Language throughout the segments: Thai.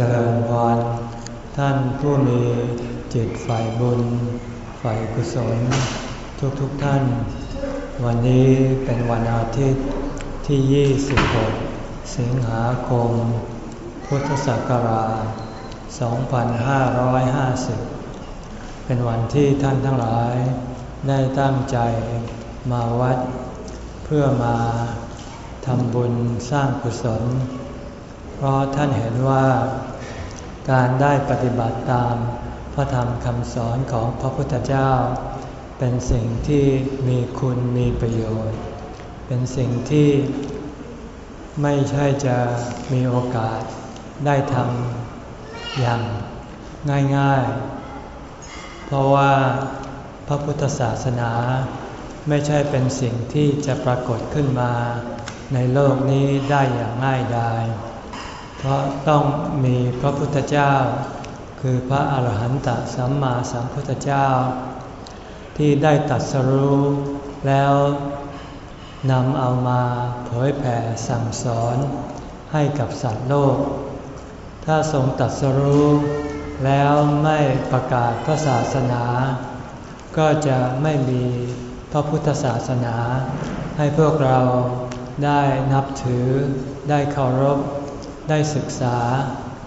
เจริญพรท่านผู้มีจิตฝ่ายบุญ ฝ่ายกุศล ทุกๆทท่าน วันนี้เป็นวันอาทิตย์ที่ 26 สิงหาคม พุทธศักราช 2550 เป็นวันที่ท่านทั้งหลาย ได้ตั้งใจมาวัด เพื่อมาทำบุญสร้างกุศล เพราะท่านเห็นว่า การได้ปฏิบัติตามพระธรรมคำสอนของพระพุทธเจ้า เป็นสิ่งที่มีคุณมีประโยชน์ เป็นสิ่งที่ไม่ใช่จะมีโอกาสได้ทำอย่างง่ายๆ เพราะว่าพระพุทธศาสนาไม่ใช่เป็นสิ่งที่จะปรากฏขึ้นมาในโลกนี้ได้อย่างง่ายดาย เพราะต้องมีพระพุทธเจ้า คือพระอาหารหันตสัมมาสัมพุทธเจ้า ที่ได้ตัดสรู้แล้วนำเอามาเผยแผ่สั่งสอนให้กับสัตว์โลก ถ้าทรงตัดสรู้แล้วไม่ประกาศพระศาสนา ก็จะไม่มีพระพุทธศาสนา ให้พวกเราได้นับถือได้เคารพ ได้ศึกษา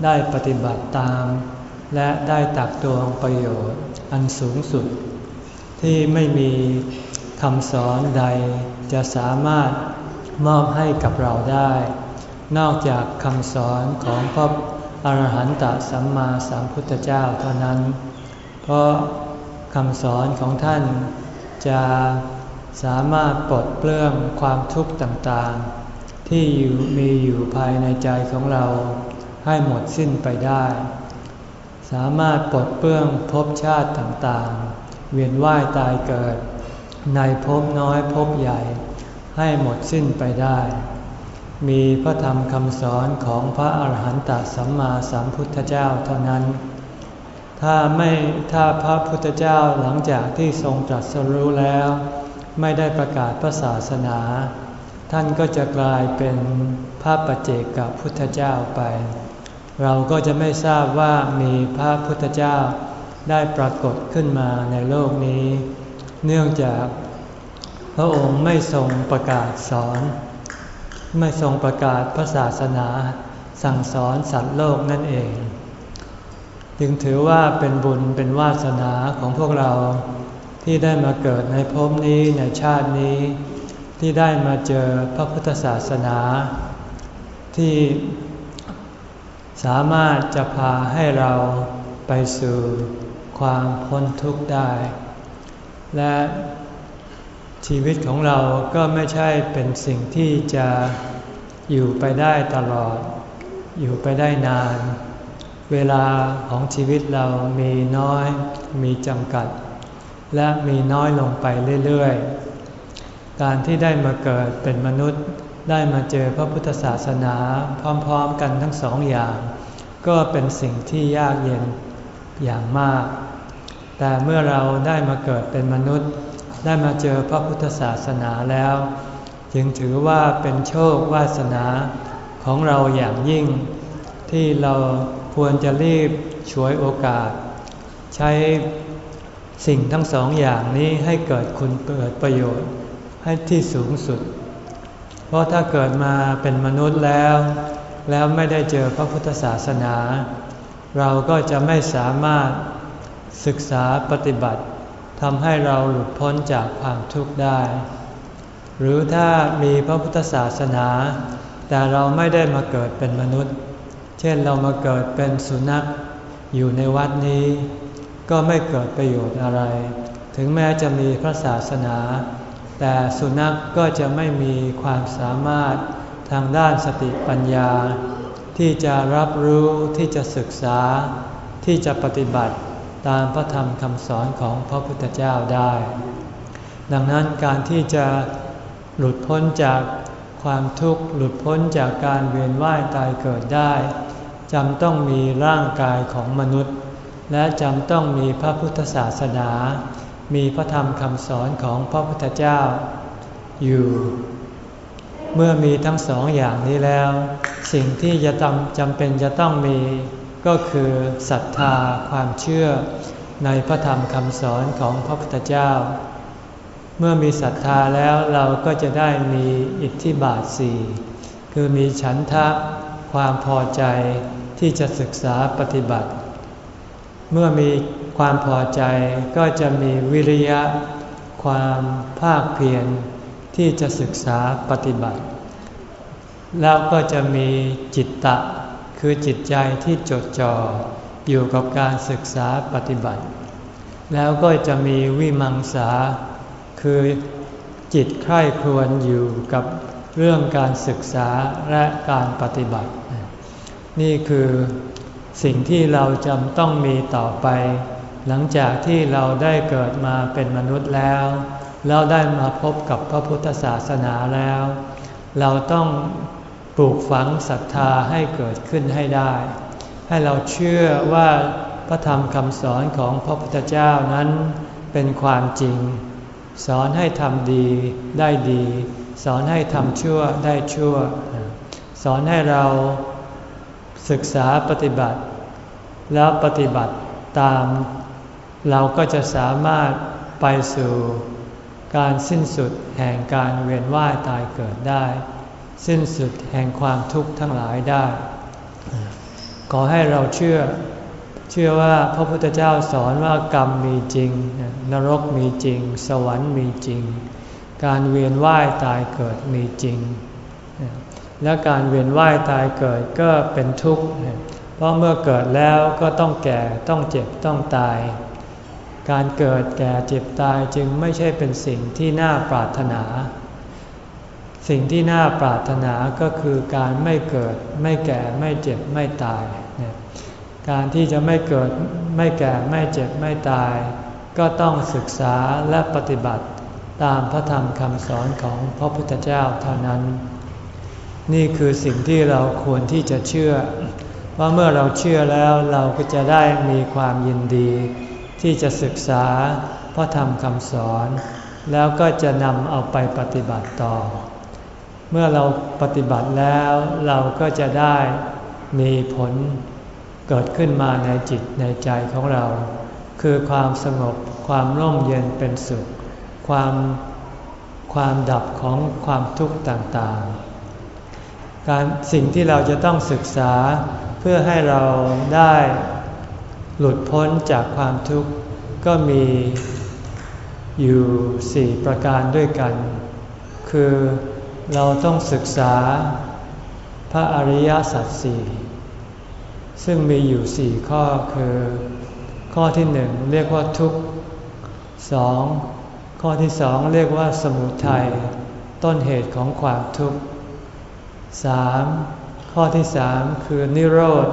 ได้ปฏิบัติตาม และได้ตักตวงประโยชน์อันสูงสุด ที่ไม่มีคำสอนใดจะสามารถมอบให้กับเราได้ นอกจากคำสอนของพระอรหันตสัมมาสัมพุทธเจ้าเท่านั้น เพราะคำสอนของท่านจะสามารถปลดเปลื้องความทุกข์ต่างๆ ที่อยู่มีอยู่ภายในใจของเราให้หมดสิ้นไปได้ สามารถปลดเปลื้องภพชาติต่างๆ เวียนว่ายตายเกิด ในภพน้อยภพใหญ่ ให้หมดสิ้นไปได้ มีพระธรรมคำสอนของพระอาหารหันตสัมมาสัมพุทธเจ้าเท่านั้น ถ้าไม่ถ้าพระพุทธเจ้าหลังจากที่ทรงตรัสรู้แล้ว ไม่ได้ประกาศพระศาสนา ท่านก็จะกลายเป็นพระปัจเจกับพุทธเจ้าไป เราก็จะไม่ทราบว่ามีพระพุทธเจ้าได้ปรากฏขึ้นมาในโลกนี้ เนื่องจากพระองค์ไม่ทรงประกาศสอน ไม่ทรงประกาศพระศาสนา สั่งสอนสัตว์โลกนั่นเอง จึงถือว่าเป็นบุญเป็นวาสนาของพวกเราที่ได้มาเกิดในภพนี้ในชาตินี้ ที่ได้มาเจอพระพุทธศาสนา ที่สามารถจะพาให้เราไปสู่ความพ้นทุกข์ได้ และชีวิตของเราก็ไม่ใช่เป็นสิ่งที่จะอยู่ไปได้ตลอด อยู่ไปได้นาน เวลาของชีวิตเรามีน้อย มีจำกัด และมีน้อยลงไปเรื่อยๆ การที่ได้มาเกิดเป็นมนุษย์ได้มาเจอพระพุทธศาสนาพร้อมๆกันทั้งสองอย่าง ก็เป็นสิ่งที่ยากเย็นอย่างมาก แต่เมื่อเราได้มาเกิดเป็นมนุษย์ ได้มาเจอพระพุทธศาสนาแล้ว จึงถือว่าเป็นโชควาสนาของเราอย่างยิ่ง ที่เราควรจะรีบช่วยโอกาส ใช้สิ่งทั้งสองอย่างนี้ให้เกิดคุณเปิดประโยชน์ ให้ที่สูงสุด เพราะถ้าเกิดมาเป็นมนุษย์แล้ว แล้วไม่ได้เจอพระพุทธศาสนา เราก็จะไม่สามารถศึกษาปฏิบัติทำให้เราหลุดพ้นจากความทุกข์ได้ หรือถ้ามีพระพุทธศาสนา แต่เราไม่ได้มาเกิดเป็นมนุษย์ เช่นเรามาเกิดเป็นสุนัขอยู่ในวัดนี้ ก็ไม่เกิดประโยชน์อะไร ถึงแม้จะมีพระศาสนา แต่สุนัขกก็จะไม่มีความสามารถทางด้านสติปัญญา ที่จะรับรู้ที่จะศึกษา ที่จะปฏิบัติตามพระธรรมคำสอนของพระพุทธเจ้าได้ ดังนั้นการที่จะหลุดพ้นจากความทุกข์หลุดพ้นจากการเวียนว่ายตายเกิดได้จำต้องมีร่างกายของมนุษย์ และจำต้องมีพระพุทธศาสนา มีพระธรรมคำสอนของพระพุทธเจ้าอยู่ เมื่อมีทั้งสองอย่างนี้แล้ว สิ่งที่จะจำเป็นจะต้องมีก็คือศรัทธาความเชื่อในพระธรรมคำสอนของพระพุทธเจ้า เมื่อมีศรัทธาแล้วเราก็จะได้มีอิทธิบาทสี่คือมีฉันทะความพอใจที่จะศึกษาปฏิบัติ เมื่อมี ความพอใจก็จะมีวิริยะ ความภาคเพียรที่จะศึกษาปฏิบัติ แล้วก็จะมีจิตตะ คือจิตใจที่จดจ่ออยู่กับการศึกษาปฏิบัติ แล้วก็จะมีวิมังสา คือจิตใคร่ครวญอยู่กับเรื่องการศึกษาและการปฏิบัติ นี่คือสิ่งที่เราจำต้องมีต่อไป หลังจากที่เราได้เกิดมาเป็นมนุษย์แล้วแล้วได้มาพบกับพระพุทธศาสนาแล้ว เราต้องปลูกฝังศรัทธาให้เกิดขึ้นให้ได้ ให้เราเชื่อว่าพระธรรมคำสอนของพระพุทธเจ้านั้นเป็นความจริง สอนให้ทำดีได้ดี สอนให้ทำชั่วได้ชั่ว สอนให้เราศึกษาปฏิบัติ แล้วปฏิบัติตาม เราก็จะสามารถไปสู่การสิ้นสุดแห่งการเวียนว่ายตายเกิดได้ สิ้นสุดแห่งความทุกข์ทั้งหลายได้ ขอให้เราเชื่อ เชื่อว่าพระพุทธเจ้าสอนว่ากรรมมีจริง นรกมีจริง สวรรค์มีจริง การเวียนว่ายตายเกิดมีจริง และการเวียนว่ายตายเกิดก็เป็นทุกข์ เพราะเมื่อเกิดแล้วก็ต้องแก่ต้องเจ็บต้องตาย การเกิดแก่เจ็บตายจึงไม่ใช่เป็นสิ่งที่น่าปรารถนา สิ่งที่น่าปรารถนาก็คือการไม่เกิดไม่แก่ไม่เจ็บไม่ตาย การที่จะไม่เกิดไม่แก่ไม่เจ็บไม่ตาย ก็ต้องศึกษาและปฏิบัติตามพระธรรมคำสอนของพระพุทธเจ้าเท่านั้น นี่คือสิ่งที่เราควรที่จะเชื่อเพราเมื่อเราเชื่อแล้วเราก็จะได้มีความยินดี ที่จะศึกษาพระธรรมคำสอน แล้วก็จะนำเอาไปปฏิบัติต่อ เมื่อเราปฏิบัติแล้วเราก็จะได้มีผลเกิดขึ้นมาในจิตในใจของเรา คือความสงบความร่มเย็นเป็นสุข ความความดับของความทุกข์ต่างๆ การสิ่งที่เราจะต้องศึกษาเพื่อให้เราได้ หลุดพ้นจากความทุกข์ก็มีอยู่สี่ประการด้วยกัน คือเราต้องศึกษาพระอริยสัจสี่ซึ่งมีอยู่สี่ข้อคือ ข้อที่หนึ่งเรียกว่าทุกข์สองข้อที่สองเรียกว่าสมุทัยต้นเหตุของความทุกข์สามข้อที่สามคือนิโรธ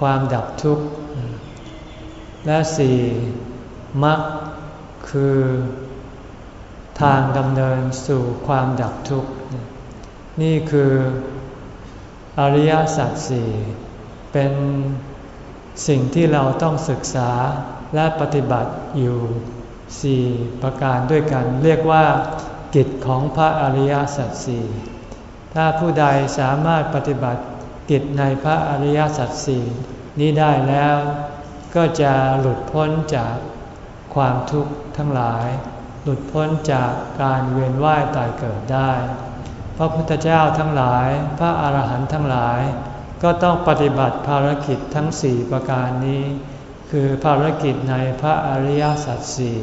ความดับทุกข์ และสี่มรรคคือทางดำเนินสู่ความดับทุกข์ นี่คืออริยสัจสี่เป็นสิ่งที่เราต้องศึกษาและปฏิบัติอยู่สี่ประการด้วยกัน เรียกว่า กิจของพระอริยสัจสี่ถ้าผู้ใดสามารถปฏิบัติกิจในพระอริยสัจสี่นี้ได้แล้ว ก็จะหลุดพ้นจากความทุกข์ทั้งหลาย หลุดพ้นจากการเวียนว่ายตายเกิดได้ พระพุทธเจ้าทั้งหลาย พระอาหารหันต์ทั้งหลาย ก็ต้องปฏิบัติภารกิจทั้งสี่ประการนี้ คือภารกิจในพระอริยสัจสี่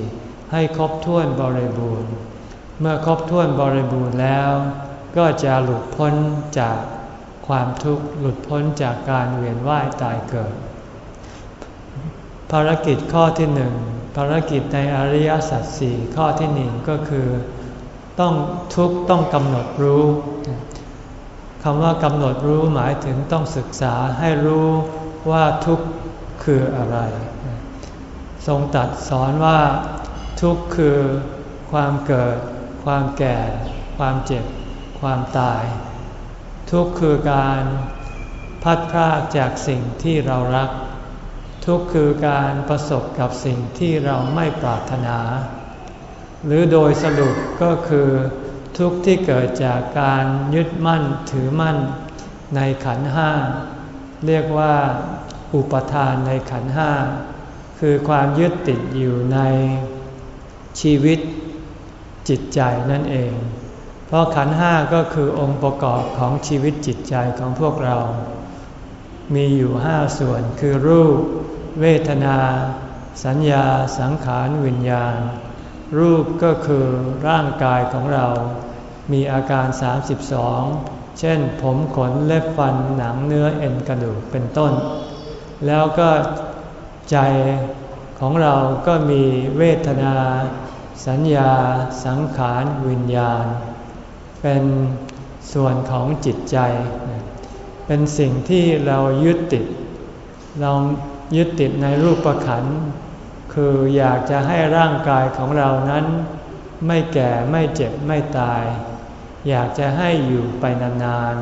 ให้ครบถ้วนบริบูรณ์ เมื่อครบถ้วนบริบูรณ์แล้ว ก็จะหลุดพ้นจากความทุกข์หลุดพ้นจากการเวียนว่ายตายเกิด ภารกิจข้อที่หนึ่งภารกิจในอริยสัจสี่ข้อที่หนึ่งก็คือ ต้องทุกต้องกำหนดรู้คำว่ากำหนดรู้หมายถึงต้องศึกษาให้รู้ว่าทุกคืออะไร ทรงตัดสอนว่าทุกคือความเกิด ความแก่ ความเจ็บ ความตาย ทุกคือการพัดพรากจากสิ่งที่เรารัก ทุกข์คือการประสบกับสิ่งที่เราไม่ปรารถนา หรือโดยสรุปก็คือทุกข์ที่เกิดจากการยึดมั่นถือมั่นในขันห้า เรียกว่าอุปทานในขันห้า คือความยึดติดอยู่ในชีวิตจิตใจนั่นเอง เพราะขันห้าก็คือองค์ประกอบของชีวิตจิตใจของพวกเรา มีอยู่ห้าส่วนคือรูป เวทนา สัญญาสังขารวิญญาณ รูปก็คือร่างกายของเรา มีอาการ 32 เช่นผมขนเล็บฟันหนังเนื้อเอ็นกระดูกเป็นต้น แล้วก็ใจของเราก็มีเวทนา สัญญา สังขารวิญญาณ เป็นส่วนของจิตใจ เป็นสิ่งที่เรายึดติด เรายึดติดในรูปปรขัน คืออยากจะให้ร่างกายของเรานั้น ไม่แก่ไม่เจ็บไม่ตาย อยากจะให้อยู่ไปนาน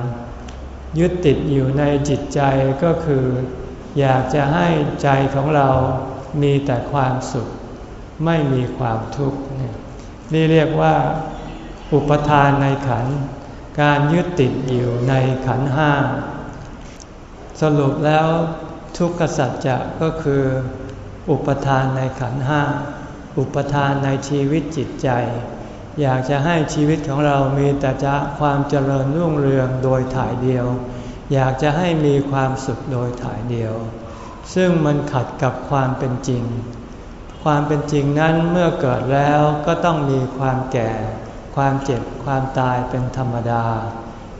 ๆ ยึดติดอยู่ในจิตใจก็คือ อยากจะให้ใจของเรามีแต่ความสุข ไม่มีความทุกข์นี่เรียกว่า อุปทานในขัน การยึดติดอยู่ในขันห้า สรุปแล้วทุกขสัจจะก็คือ อุปทานในขันห้า อุปทานในชีวิตจิตใจ อยากจะให้ชีวิตของเรามีแต่จะความเจริญรุ่งเรืองโดยถ่ายเดียว อยากจะให้มีความสุขโดยถ่ายเดียว ซึ่งมันขัดกับความเป็นจริง ความเป็นจริงนั้นเมื่อเกิดแล้วก็ต้องมีความแก่ ความเจ็บความตายเป็นธรรมดา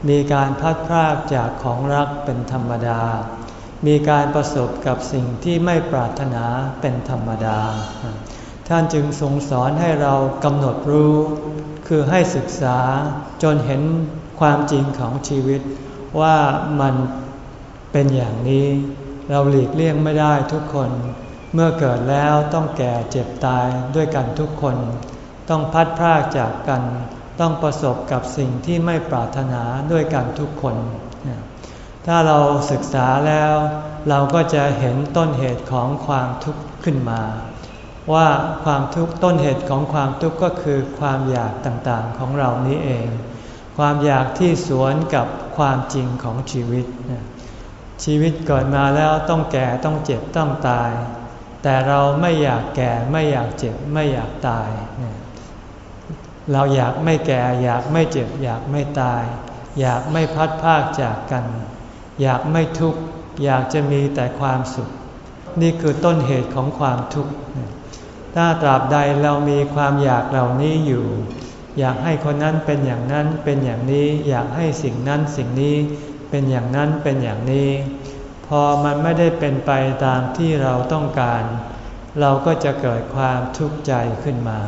มีการพัดพรากจากของรักเป็นธรรมดา มีการประสบกับสิ่งที่ไม่ปรารถนาเป็นธรรมดา ท่านจึงทรงสอนให้เรากำหนดรู้ คือให้ศึกษาจนเห็นความจริงของชีวิต ว่ามันเป็นอย่างนี้ เราหลีกเลี่ยงไม่ได้ทุกคน เมื่อเกิดแล้วต้องแก่เจ็บตายด้วยกันทุกคน ต้องพัดพรากจากกัน ต้องประสบกับสิ่งที่ไม่ปรารถนาด้วยกันทุกคน ถ้าเราศึกษาแล้ว เราก็จะเห็นต้นเหตุของความทุกข์ขึ้นมา ว่าความทุกข์ต้นเหตุของความทุกข์ก็คือความอยากต่างๆของเรานี้เอง ความอยากที่สวนกับความจริงของชีวิต ชีวิตเกิดมาแล้วต้องแก่ต้องเจ็บต้องตาย แต่เราไม่อยากแก่ไม่อยากเจ็บไม่อยากตายเเราอยากไม่แก่ อยากไม่เจ็บ อยากไม่ตาย อยากไม่พัดภาคจากกัน อยากไม่ทุกข์ อยากจะมีแต่ความสุข นี่คือต้นเหตุของความทุกข์ ถ้าตราบใดเรามีความอยากเหล่านี้อยู่ อยากให้คนนั้นเป็นอย่างนั้นเป็นอย่างนี้ อยากให้สิ่งนั้นสิ่งนี้เป็นอย่างนั้นเป็นอย่างนี้ พอมันไม่ได้เป็นไปตามที่เราต้องการ เราก็จะเกิดความทุกข์ใจขึ้นมา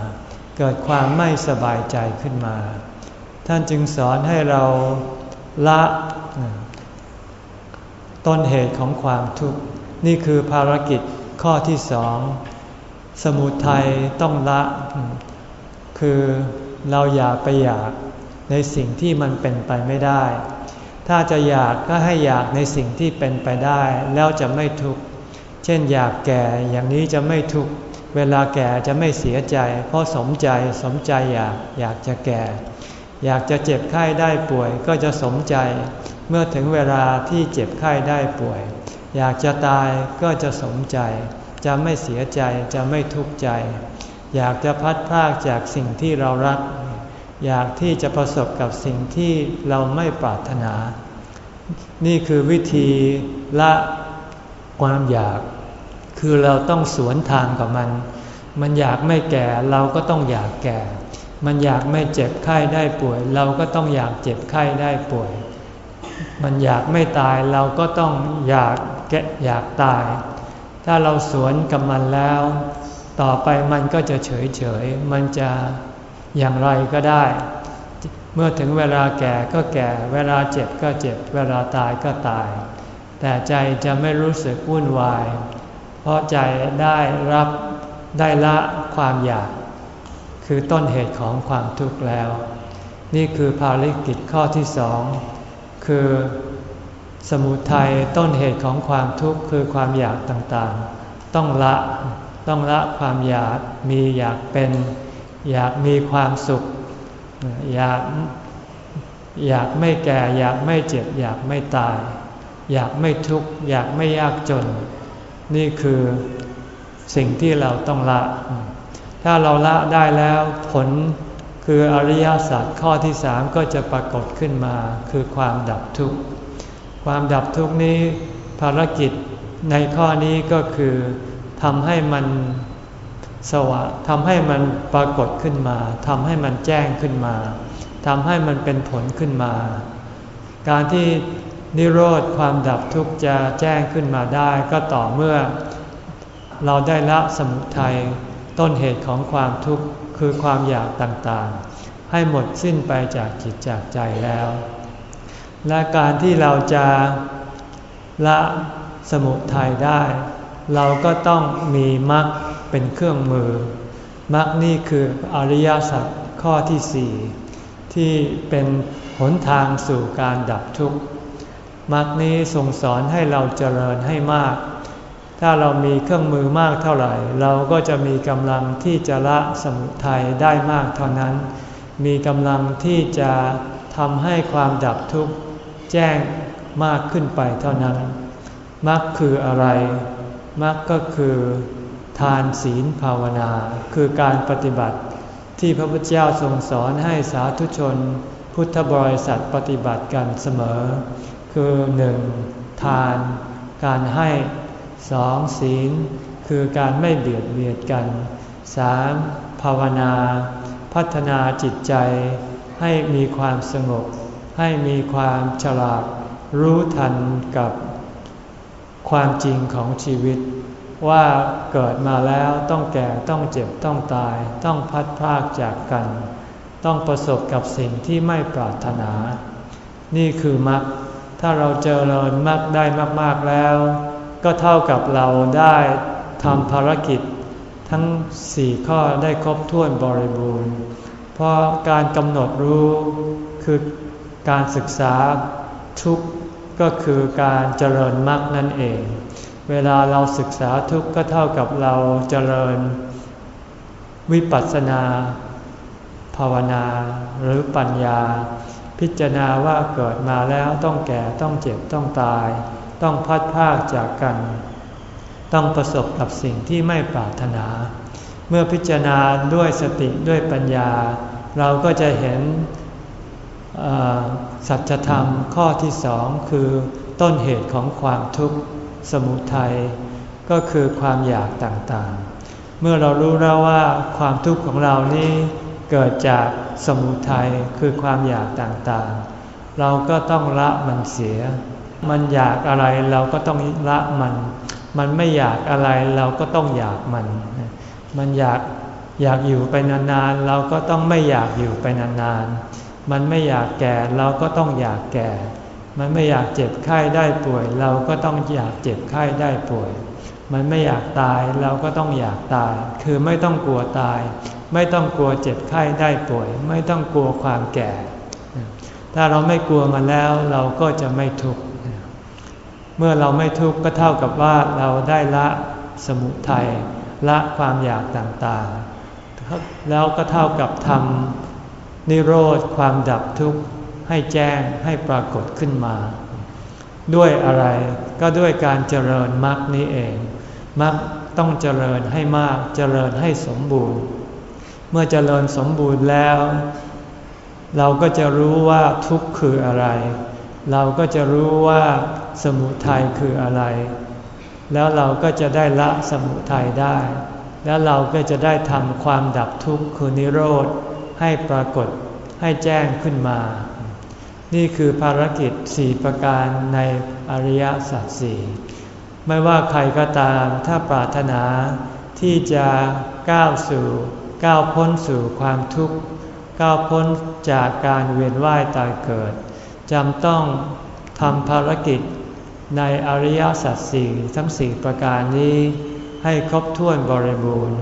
เกิดความไม่สบายใจขึ้นมา ท่านจึงสอนให้เราละต้นเหตุของความทุกข์ นี่คือภารกิจข้อที่สอง สมุทัยต้องละ คือเราอย่าไปอยากในสิ่งที่มันเป็นไปไม่ได้ ถ้าจะอยากก็ให้อยากในสิ่งที่เป็นไปได้ แล้วจะไม่ทุกข์ เช่นอยากแก่อย่างนี้จะไม่ทุกข์ เวลาแก่จะไม่เสียใจ เพราะสมใจสมใจอยากอยากจะแก่ อยากจะเจ็บไข้ได้ป่วยก็จะสมใจ เมื่อถึงเวลาที่เจ็บไข้ได้ป่วย อยากจะตายก็จะสมใจ จะไม่เสียใจจะไม่ทุกข์ใจ อยากจะพัดพากจากสิ่งที่เรารัก อยากที่จะประสบกับสิ่งที่เราไม่ปรารถนา นี่คือวิธีละความอยาก คือเราต้องสวนทางกับมัน มันอยากไม่แก่เราก็ต้องอยากแก่ มันอยากไม่เจ็บไข้ได้ป่วย เราก็ต้องอยากเจ็บไข้ได้ป่วย มันอยากไม่ตายเราก็ต้องอยากแกอยากตาย ถ้าเราสวนกับมันแล้ว ต่อไปมันก็จะเฉยเฉย มันจะอย่างไรก็ได้ เมื่อถึงเวลาแก่ก็แก่ เวลาเจ็บก็เจ็บ เวลาตายก็ตาย แต่ใจจะไม่รู้สึกวุ่นวาย เพราะใจได้รับได้ละความอยาก คือต้นเหตุของความทุกข์แล้ว นี่คือภารกิจข้อที่สองคือสมุทัยต้นเหตุของความทุกข์คือความอยากต่างๆ ต้องละต้องละความอยากมีอยากเป็น อยากมีความสุข อยากอยากไม่แก่ อยากไม่เจ็บ อยากไม่ตาย อยากไม่ทุกข์ อยากไม่ยากจน นี่คือสิ่งที่เราต้องละ ถ้าเราละได้แล้วผลคืออริยสัจข้อที่สามก็จะปรากฏขึ้นมา คือความดับทุกข์ ความดับทุกข์นี้ภารกิจในข้อนี้ก็คือทำให้มันสว่างทำให้มันปรากฏขึ้นมาทำให้มันแจ้งขึ้นมาทำให้มันเป็นผลขึ้นมา การที่ นิโรธความดับทุกข์จะแจ้งขึ้นมาได้ก็ต่อเมื่อ เราได้ละสมุทัยต้นเหตุของความทุกข์คือความอยากต่างๆ ให้หมดสิ้นไปจากจิตจากใจแล้ว และการที่เราจะละสมุทัยได้ เราก็ต้องมีมรรคเป็นเครื่องมือมรรคนี่คืออริยสัจข้อที่สี่ที่เป็นหนทางสู่การดับทุกข์ มรรคนี้ส่งสอนให้เราเจริญให้มาก ถ้าเรามีเครื่องมือมากเท่าไหร่ เราก็จะมีกำลังที่จะละสมุทัยได้มากเท่านั้น มีกำลังที่จะทำให้ความดับทุกข์แจ้งมากขึ้นไปเท่านั้นมรรคคืออะไรมรรคก็คือทานศีลภาวนา คือการปฏิบัติ ที่พระพุทธเจ้าทรงสอนให้สาธุชน พุทธบริษัทปฏิบัติกันเสมอ คือหนึ่งทาน การให้สองศีล คือการไม่เบียดเบียดกันสามภาวนา พัฒนาจิตใจ ให้มีความสงบ ให้มีความฉลาด รู้ทันกับความจริงของชีวิต ว่าเกิดมาแล้วต้องแก่ต้องเจ็บต้องตาย ต้องพัดพรากจากกัน ต้องประสบกับสิ่งที่ไม่ปรารถนา นี่คือมรรค ถ้าเราเจริญมรรคได้มากๆแล้ว ก็เท่ากับเราได้ทำภารกิจ ทั้งสี่ข้อได้ครบถ้วนบริบูรณ์ เพราะการกำหนดรู้คือการศึกษาทุกก็คือการเจริญมรรคนั่นเอง เวลาเราศึกษาทุกก็เท่ากับเราเจริญ วิปัสสนา ภาวนาหรือปัญญา พิจารณาว่าเกิดมาแล้วต้องแก่ต้องเจ็บต้องตาย ต้องพัดพากจากกัน ต้องประสบกับสิ่งที่ไม่ปรารถนา เมื่อพิจารณาด้วยสติด้วยปัญญา เราก็จะเห็นสัจธรรมข้อที่สองคือต้นเหตุของความทุกข์สมุทัยก็คือความอยากต่างๆ เมื่อเรารู้แล้วว่าความทุกข์ของเรานี้เกิดจาก สมุทัยคือความอยากต่างๆ เราก็ต้องละมันเสีย มันอยากอะไรเราก็ต้องละมัน มันไม่อยากอะไรเราก็ต้องอยากมัน มันอยากอยากอยู่ไปนานๆ เราก็ต้องไม่อยากอยู่ไปนานๆ มันไม่อยากแก่เราก็ต้องอยากแก่ มันไม่อยากเจ็บไข้ได้ป่วย เราก็ต้องอยากเจ็บไข้ได้ป่วย มันไม่อยากตายเราก็ต้องอยากตาย คือไม่ต้องกลัวตาย ไม่ต้องกลัวเจ็บไข้ได้ป่วย ไม่ต้องกลัวความแก่ ถ้าเราไม่กลัวมันแล้วเราก็จะไม่ทุกข์เมื่อเราไม่ทุกข์ก็เท่ากับว่าเราได้ละสมุทัยละความอยากต่างๆ แล้วก็เท่ากับทำนิโรธความดับทุกข์ให้แจ้งให้ปรากฏขึ้นมา ด้วยอะไร ก็ด้วยการเจริญมรรคนี้เองมรรคต้องเจริญให้มากเจริญให้สมบูรณ์ เมื่อเจริญสมบูรณ์แล้ว เราก็จะรู้ว่าทุกข์คืออะไร เราก็จะรู้ว่าสมุทัยคืออะไร แล้วเราก็จะได้ละสมุทัยได้ แล้วเราก็จะได้ทำความดับทุกข์คือนิโรธให้ปรากฏให้แจ้งขึ้นมา นี่คือภารกิจสี่ประการในอริยสัจสี่ไม่ว่าใครก็ตามถ้าปรารถนาที่จะก้าวสู่ก้าวพ้นสู่ความทุกข์ก้าวพ้นจากการเวียนว่ายตายเกิดจำต้องทำภารกิจในอริยสัจสี่ทั้งสี่ประการนี้ให้ครบถ้วนบริบูรณ์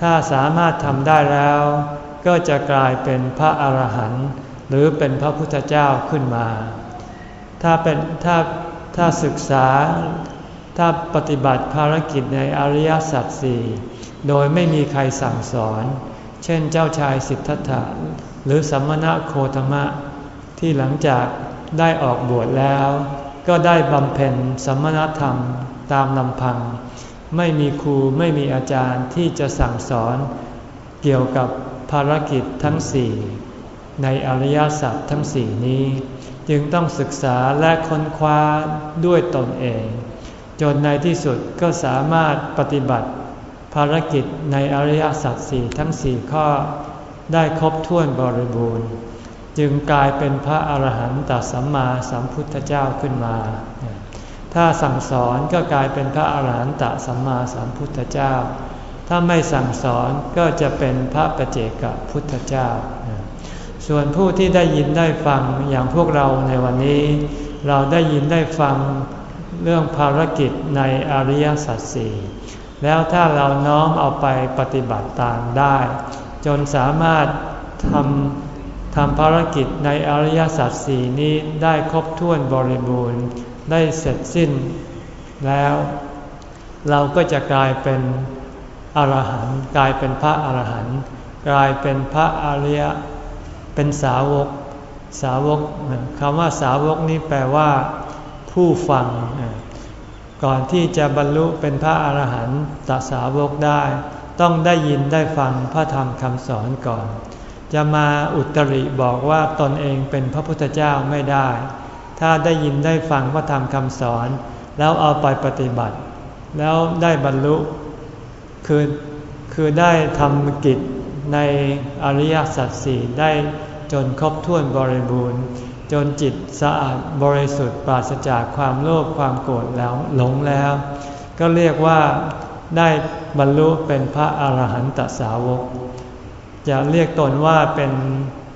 ถ้าสามารถทำได้แล้ว ก็จะกลายเป็นพระอรหันต์ หรือเป็นพระพุทธเจ้าขึ้นมา ถ้าเป็นถ้าถ้าศึกษาถ้าปฏิบัติภารกิจในอริยสัจสี่โดยไม่มีใครสั่งสอน เช่นเจ้าชายสิทธัตถะหรือสัมมณะโคตมะ ที่หลังจากได้ออกบวชแล้ว ก็ได้บำเพ็ญสัมณธรรมตามลำพัง ไม่มีครูไม่มีอาจารย์ที่จะสั่งสอน เกี่ยวกับภารกิจทั้งสี่ ในอริยสัจทั้งสี่นี้ จึงต้องศึกษาและค้นคว้าด้วยตนเอง จนในที่สุดก็สามารถปฏิบัติ ภารกิจในอริยสัจสี่ทั้งสี่ข้อ ได้ครบถ้วนบริบูรณ์ จึงกลายเป็นพระอรหันตสัมมาสัมพุทธเจ้าขึ้นมา ถ้าสั่งสอนก็กลายเป็นพระอรหันตสัมมาสัมพุทธเจ้า ถ้าไม่สั่งสอนก็จะเป็นพระปเจกพุทธเจ้า ส่วนผู้ที่ได้ยินได้ฟังอย่างพวกเราในวันนี้ เราได้ยินได้ฟังเรื่องภารกิจในอริยสัจสี่แล้วถ้าเราน้อมเอาไปปฏิบัติตามได้ จนสามารถทำทำภารกิจในอริยสัจสี่นี้ได้ครบถ้วนบริบูรณ์ได้เสร็จสิ้น แล้ว เราก็จะกลายเป็นอรหันต์กลายเป็นพระอรหันต์กลายเป็นพระอริย เป็นสาวก สาวกคำว่าสาวกนี้แปลว่า ผู้ฟัง ก่อนที่จะบรรลุเป็นพระอาหารหันตสาวกได้ ต้องได้ยินได้ฟังพระธรรมคำสอนก่อน จะมาอุตริบอกว่าตนเองเป็นพระพุทธเจ้าไม่ได้ ถ้าได้ยินได้ฟังพระธรรมคำสอน แล้วเอาไปปฏิบัติ แล้วได้บรรลุคือคือได้ทำกิจ ในอริยสัจสี่ได้จนครบถ้วนบริบูรณ์ จนจิตสะอาดบริสุทธิ์ปราศจากความโลภความโกรธแล้วหลงแล้ว ก็เรียกว่าได้บรรลุเป็นพระอาหารหันตสาวก จะเรียกตนว่าเป็น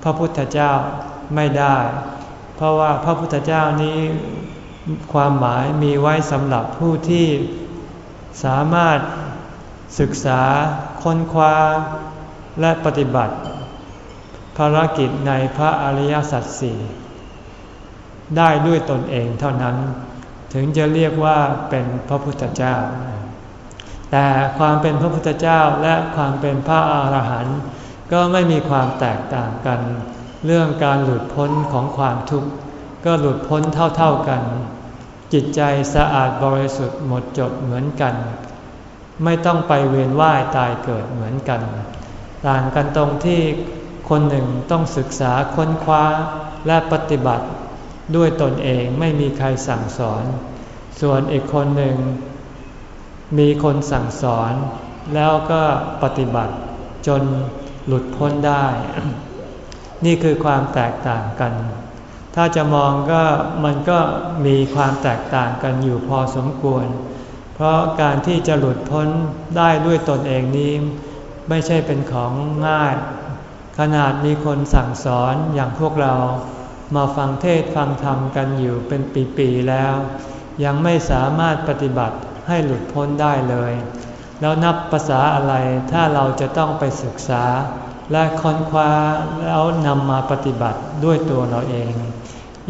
พระพุทธเจ้าไม่ได้ เพราะว่าพระพุทธเจ้านี้ความหมายมีไว้สำหรับผู้ที่สามารถศึกษาค้นคว้า และปฏิบัติ ภารกิจในพระอริยสัจสี่ได้ด้วยตนเองเท่านั้น ถึงจะเรียกว่าเป็นพระพุทธเจ้า แต่ความเป็นพระพุทธเจ้าและความเป็นพระอาหารหันต์ก็ไม่มีความแตกต่างกัน เรื่องการหลุดพ้นของความทุกข์ก็หลุดพ้นเท่าๆกัน จิตใจสะอาดบริสุทธิ์หมดจดเหมือนกัน ไม่ต้องไปเวียนว่ายตายเกิดเหมือนกัน ต่างกันตรงที่คนหนึ่งต้องศึกษาค้นคว้าและปฏิบัติ ด้วยตนเองไม่มีใครสั่งสอน ส่วนอีกคนหนึ่ง มีคนสั่งสอน แล้วก็ปฏิบัติจนหลุดพ้นได้ นี่คือความแตกต่างกัน ถ้าจะมองก็มันก็มีความแตกต่างกันอยู่พอสมควร เพราะการที่จะหลุดพ้นได้ด้วยตนเองนี้ ไม่ใช่เป็นของง่าย ขนาดมีคนสั่งสอนอย่างพวกเรามาฟังเทศฟังธรรมกันอยู่เป็นปีๆแล้ว ยังไม่สามารถปฏิบัติให้หลุดพ้นได้เลย แล้วนับภาษาอะไรถ้าเราจะต้องไปศึกษา และค้นคว้าแล้วนำมาปฏิบัติด้วยตัวเราเอง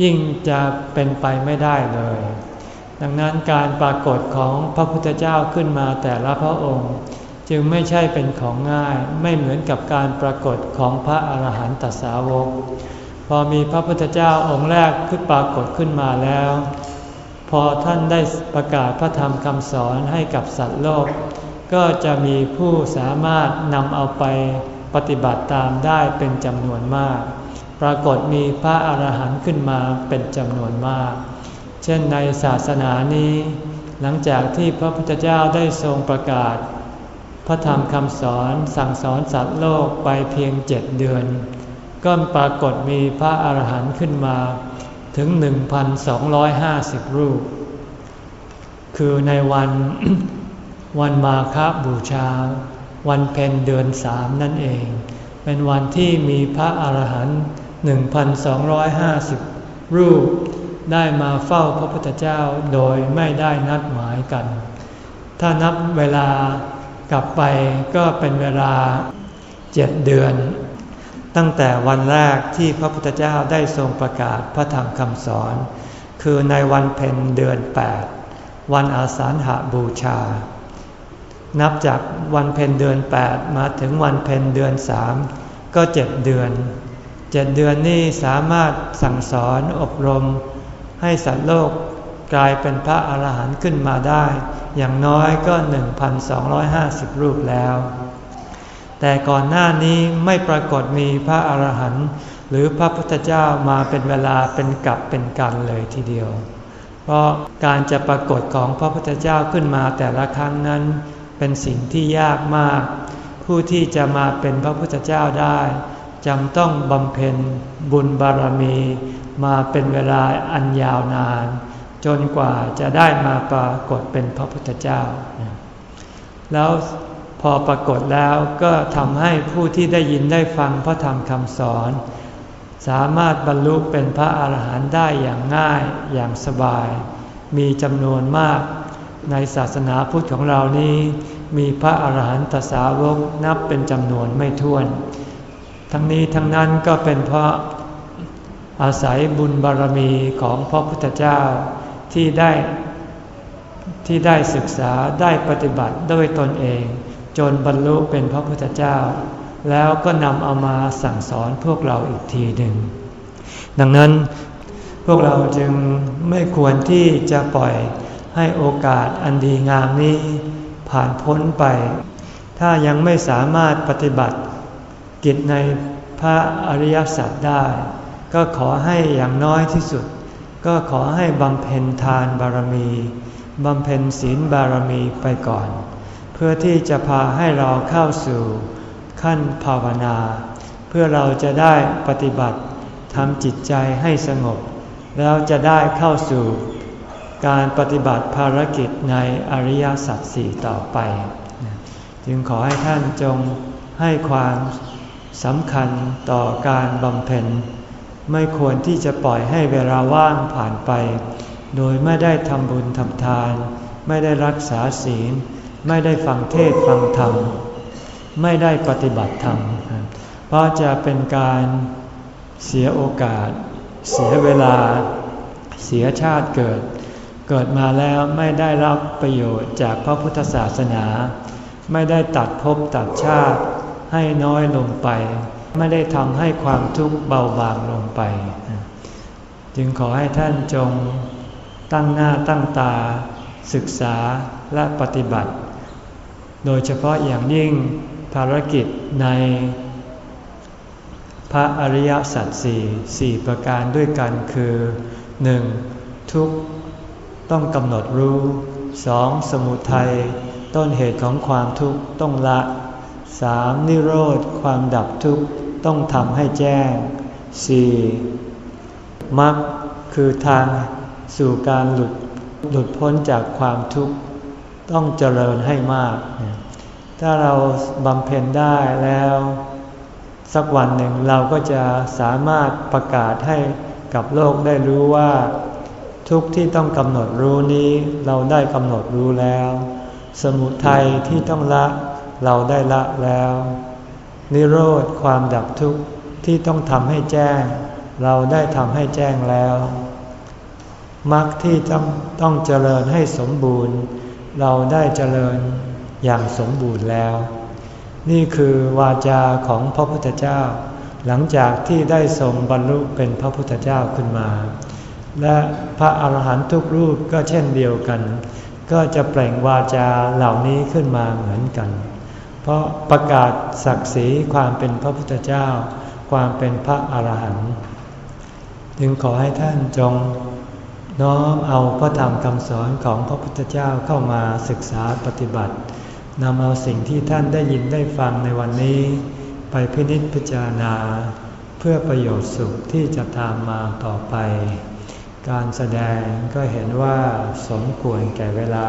ยิ่งจะเป็นไปไม่ได้เลย ดังนั้นการปรากฏของพระพุทธเจ้าขึ้นมาแต่ละพระองค์ จึงไม่ใช่เป็นของง่ายไม่เหมือนกับการปรากฏของพระอาหารหันตสาวก พอมีพระพุทธเจ้าองค์แรกขึ้นปรากฏขึ้นมาแล้ว พอท่านได้ประกาศพระธรรมคำสอนให้กับสัตว์โลก ก็จะมีผู้สามารถนำเอาไปปฏิบัติตามได้เป็นจำนวนมาก ปรากฏมีพระอาหารหันต์ขึ้นมาเป็นจำนวนมาก เช่นในศาสนานี้ หลังจากที่พระพุทธเจ้าได้ทรงประกาศ พระธรรมคำสอนสั่งสอนสัตว์โลกไปเพียงเจ็ดเดือน ก็ปรากฏมีพระอาหารหันต์ขึ้นมาถึง 1,250 รูป คือในวันวันมาคบูชา วันเพ็ญเดือนสามนั่นเอง เป็นวันที่มีพระอาหารหันต์1,250 รูป ได้มาเฝ้าพระพุทธเจ้าโดยไม่ได้นัดหมายกัน ถ้านับเวลา กลับไปก็เป็นเวลาเจ็ดเดือน ตั้งแต่วันแรกที่พระพุทธเจ้าได้ทรงประกาศพระธรรมคำสอน คือในวันเพ็ญเดือน 8 วันอาสาฬหาบูชา นับจากวันเพ็ญเดือน 8 มาถึงวันเพ็ญเดือนสามก็เจ็ดเดือนเจ็ดเดือนนี้สามารถสั่งสอนอบรมให้สัตว์โลก กลายเป็นพระอาหารหันต์ขึ้นมาได้ อย่างน้อยก็ 1,250 รูปแล้ว แต่ก่อนหน้านี้ไม่ปรากฏมีพระอาหารหันต์หรือพระพุทธเจ้ามาเป็นเวลาเป็นกับเป็นกันเลยทีเดียว เพราะการจะปรากฏของพระพุทธเจ้าขึ้นมาแต่ละครั้งนั้น เป็นสิ่งที่ยากมาก ผู้ที่จะมาเป็นพระพุทธเจ้าได้จำต้องบำเพ็ญบุญบารมี มาเป็นเวลาอันยาวนาน จนกว่าจะได้มาปรากฏเป็นพระพุทธเจ้า แล้วพอปรากฏแล้วก็ทำให้ผู้ที่ได้ยินได้ฟังพระธรรมคำสอน สามารถบรรลุเป็นพระอาหารหันต์ได้อย่างง่ายอย่างสบาย มีจำนวนมาก ในศาสนาพุทธของเรานี้ มีพระอาหารหันตสาวกนับเป็นจำนวนไม่ถ้วน ทั้งนี้ทั้งนั้นก็เป็นเพราะอาศัยบุญบารมีของพระพุทธเจ้า ที่ได้ที่ได้ศึกษาได้ปฏิบัติด้วยตนเอง จนบรรลุเป็นพระพุทธเจ้า แล้วก็นำเอามาสั่งสอนพวกเราอีกทีหนึ่ง ดังนั้นพวกเราจึงไม่ควรที่จะปล่อยให้โอกาสอันดีงามนี้ผ่านพ้นไป ถ้ายังไม่สามารถปฏิบัติกิจในพระอริยสัจได้ ก็ขอให้อย่างน้อยที่สุด ก็ขอให้บำเพ็ญทานบารมีบำเพ็ญศีลบารมีไปก่อน เพื่อที่จะพาให้เราเข้าสู่ขั้นภาวนา เพื่อเราจะได้ปฏิบัติทำจิตใจให้สงบ แล้วจะได้เข้าสู่การปฏิบัติภารกิจในอริยสัจสี่ต่อไป จึงขอให้ท่านจงให้ความสำคัญต่อการบำเพ็ญ ไม่ควรที่จะปล่อยให้เวลาว่างผ่านไป โดยไม่ได้ทำบุญทำทาน ไม่ได้รักษาศีล ไม่ได้ฟังเทศฟังธรรม ไม่ได้ปฏิบัติธรรม เพราะจะเป็นการเสียโอกาส เสียเวลา เสียชาติเกิด เกิดมาแล้วไม่ได้รับประโยชน์จากพระพุทธศาสนา ไม่ได้ตัดภพตัดชาติให้น้อยลงไป ไม่ได้ทำให้ความทุกข์เบาบางลงไป จึงขอให้ท่านจงตั้งหน้าตั้งตา ศึกษาและปฏิบัติ โดยเฉพาะอย่างยิ่งภารกิจใน พระอริยสัจสี่สี่ประการด้วยกันคือหนึ่งทุกต้องกำหนดรู้สองสมุทัยต้นเหตุของความทุกข์ต้องละ สามนิโรธความดับทุกข์ต้องทำให้แจ้งสี่มรรคคือทางสู่การหลุดหลุดพ้นจากความทุกข์ต้องเจริญให้มาก ถ้าเราบำเพ็ญได้แล้ว สักวันหนึ่งเราก็จะสามารถประกาศให้กับโลกได้รู้ว่า ทุกที่ต้องกำหนดรู้นี้เราได้กำหนดรู้แล้ว สมุทัยที่ต้องละ เราได้ละแล้ว นิโรธความดับทุกข์ที่ต้องทำให้แจ้ง เราได้ทำให้แจ้งแล้วมรรคที่ต้องต้องเจริญให้สมบูรณ์ เราได้เจริญอย่างสมบูรณ์แล้ว นี่คือวาจาของพระพุทธเจ้า หลังจากที่ได้ทรงบรรลุเป็นพระพุทธเจ้าขึ้นมา และพระอาหารหันตุกรูปก็เช่นเดียวกัน ก็จะเปล่งวาจาเหล่านี้ขึ้นมาเหมือนกัน เพราะประกาศศักดิ์ศรีความเป็นพระพุทธเจ้า ความเป็นพระอาหารหันต์จึงขอให้ท่านจงน้อมเอาพระธรรมคำสอนของพระพุทธเจ้าเข้ามาศึกษาปฏิบัตินำเอาสิ่งที่ท่านได้ยินได้ฟังในวันนี้ ไปพินิจพิจารณา เพื่อประโยชน์สุขที่จะตามมาต่อไป การแสดงก็เห็นว่าสมควรแก่เวลา